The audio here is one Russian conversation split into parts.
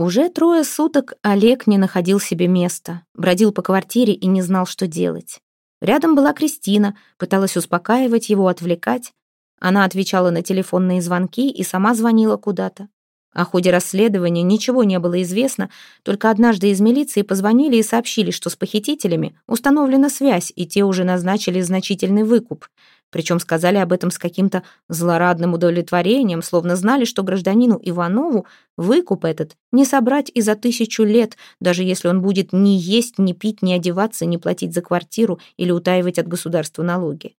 Уже трое суток Олег не находил себе места, бродил по квартире и не знал, что делать. Рядом была Кристина, пыталась успокаивать его, отвлекать. Она отвечала на телефонные звонки и сама звонила куда-то. О ходе расследования ничего не было известно, только однажды из милиции позвонили и сообщили, что с похитителями установлена связь, и те уже назначили значительный выкуп. Причем сказали об этом с каким-то злорадным удовлетворением, словно знали, что гражданину Иванову выкуп этот не собрать и за тысячу лет, даже если он будет ни есть, ни пить, ни одеваться, ни платить за квартиру или утаивать от государства налоги.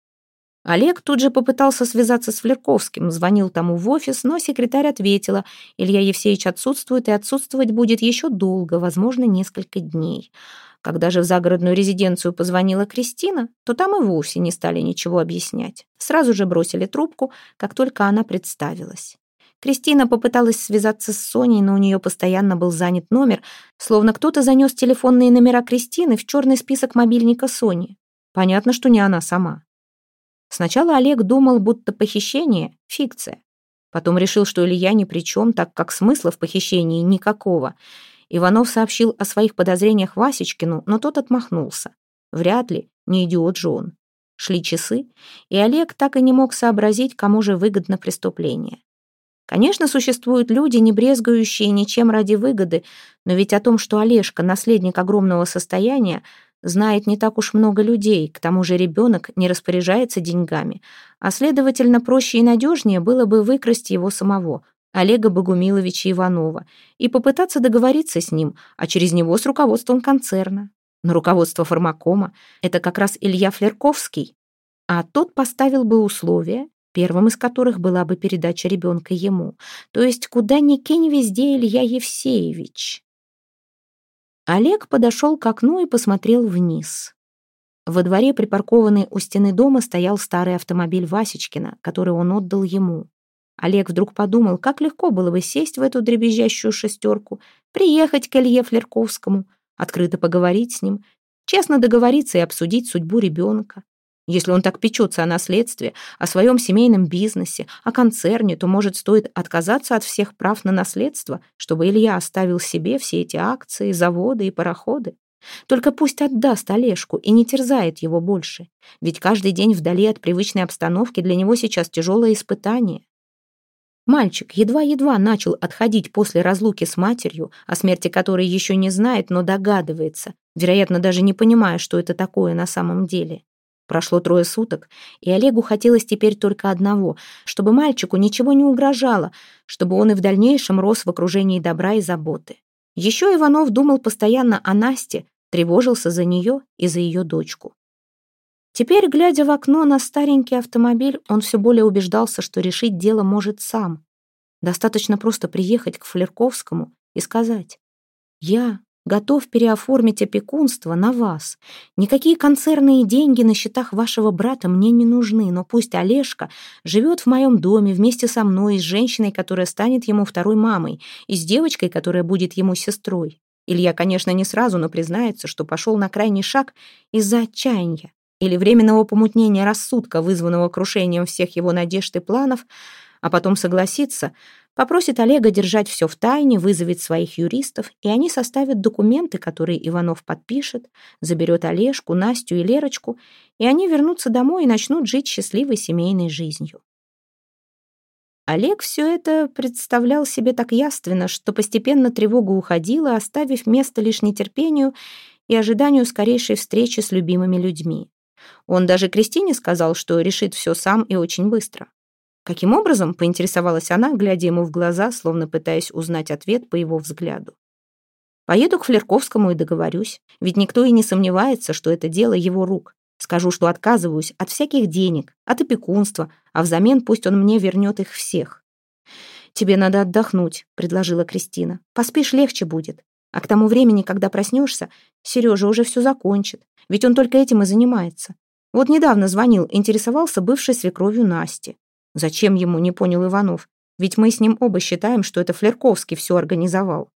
Олег тут же попытался связаться с Флерковским, звонил тому в офис, но секретарь ответила, Илья Евсеевич отсутствует и отсутствовать будет еще долго, возможно, несколько дней. Когда же в загородную резиденцию позвонила Кристина, то там и вовсе не стали ничего объяснять. Сразу же бросили трубку, как только она представилась. Кристина попыталась связаться с Соней, но у нее постоянно был занят номер, словно кто-то занес телефонные номера Кристины в черный список мобильника Сони. Понятно, что не она сама. Сначала Олег думал, будто похищение — фикция. Потом решил, что Илья ни при чем, так как смысла в похищении никакого — Иванов сообщил о своих подозрениях Васечкину, но тот отмахнулся. Вряд ли, не идиот же он. Шли часы, и Олег так и не мог сообразить, кому же выгодно преступление. Конечно, существуют люди, не брезгающие ничем ради выгоды, но ведь о том, что Олежка — наследник огромного состояния, знает не так уж много людей, к тому же ребенок не распоряжается деньгами, а, следовательно, проще и надежнее было бы выкрасть его самого, Олега Богумиловича Иванова и попытаться договориться с ним, а через него с руководством концерна. Но руководство фармакома — это как раз Илья Флерковский, а тот поставил бы условия, первым из которых была бы передача ребенка ему. То есть куда ни кинь везде Илья Евсеевич. Олег подошел к окну и посмотрел вниз. Во дворе, припаркованный у стены дома, стоял старый автомобиль Васечкина, который он отдал ему. Олег вдруг подумал, как легко было бы сесть в эту дребезжащую шестерку, приехать к Илье Флерковскому, открыто поговорить с ним, честно договориться и обсудить судьбу ребенка. Если он так печется о наследстве, о своем семейном бизнесе, о концерне, то, может, стоит отказаться от всех прав на наследство, чтобы Илья оставил себе все эти акции, заводы и пароходы. Только пусть отдаст Олежку и не терзает его больше. Ведь каждый день вдали от привычной обстановки для него сейчас тяжелое испытание. Мальчик едва-едва начал отходить после разлуки с матерью, о смерти которой еще не знает, но догадывается, вероятно, даже не понимая, что это такое на самом деле. Прошло трое суток, и Олегу хотелось теперь только одного, чтобы мальчику ничего не угрожало, чтобы он и в дальнейшем рос в окружении добра и заботы. Еще Иванов думал постоянно о Насте, тревожился за нее и за ее дочку. Теперь, глядя в окно на старенький автомобиль, он все более убеждался, что решить дело может сам. Достаточно просто приехать к Флерковскому и сказать «Я готов переоформить опекунство на вас. Никакие концерные деньги на счетах вашего брата мне не нужны, но пусть Олежка живет в моем доме вместе со мной, с женщиной, которая станет ему второй мамой, и с девочкой, которая будет ему сестрой». Илья, конечно, не сразу, но признается, что пошел на крайний шаг из-за отчаяния или временного помутнения рассудка, вызванного крушением всех его надежд и планов, а потом согласится, попросит Олега держать все в тайне, вызовет своих юристов, и они составят документы, которые Иванов подпишет, заберет Олежку, Настю и Лерочку, и они вернутся домой и начнут жить счастливой семейной жизнью. Олег все это представлял себе так яственно, что постепенно тревога уходила, оставив место лишь нетерпению и ожиданию скорейшей встречи с любимыми людьми. Он даже Кристине сказал, что решит все сам и очень быстро. Каким образом, поинтересовалась она, глядя ему в глаза, словно пытаясь узнать ответ по его взгляду. Поеду к Флерковскому и договорюсь, ведь никто и не сомневается, что это дело его рук. Скажу, что отказываюсь от всяких денег, от опекунства, а взамен пусть он мне вернет их всех. «Тебе надо отдохнуть», — предложила Кристина. «Поспишь, легче будет. А к тому времени, когда проснешься, Сережа уже все закончит. Ведь он только этим и занимается. Вот недавно звонил, интересовался бывшей свекровью Насти. Зачем ему, не понял Иванов. Ведь мы с ним оба считаем, что это Флерковский все организовал.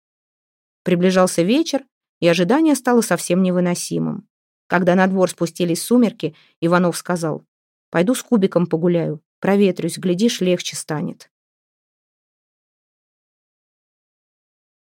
Приближался вечер, и ожидание стало совсем невыносимым. Когда на двор спустились сумерки, Иванов сказал, «Пойду с кубиком погуляю, проветрюсь, глядишь, легче станет».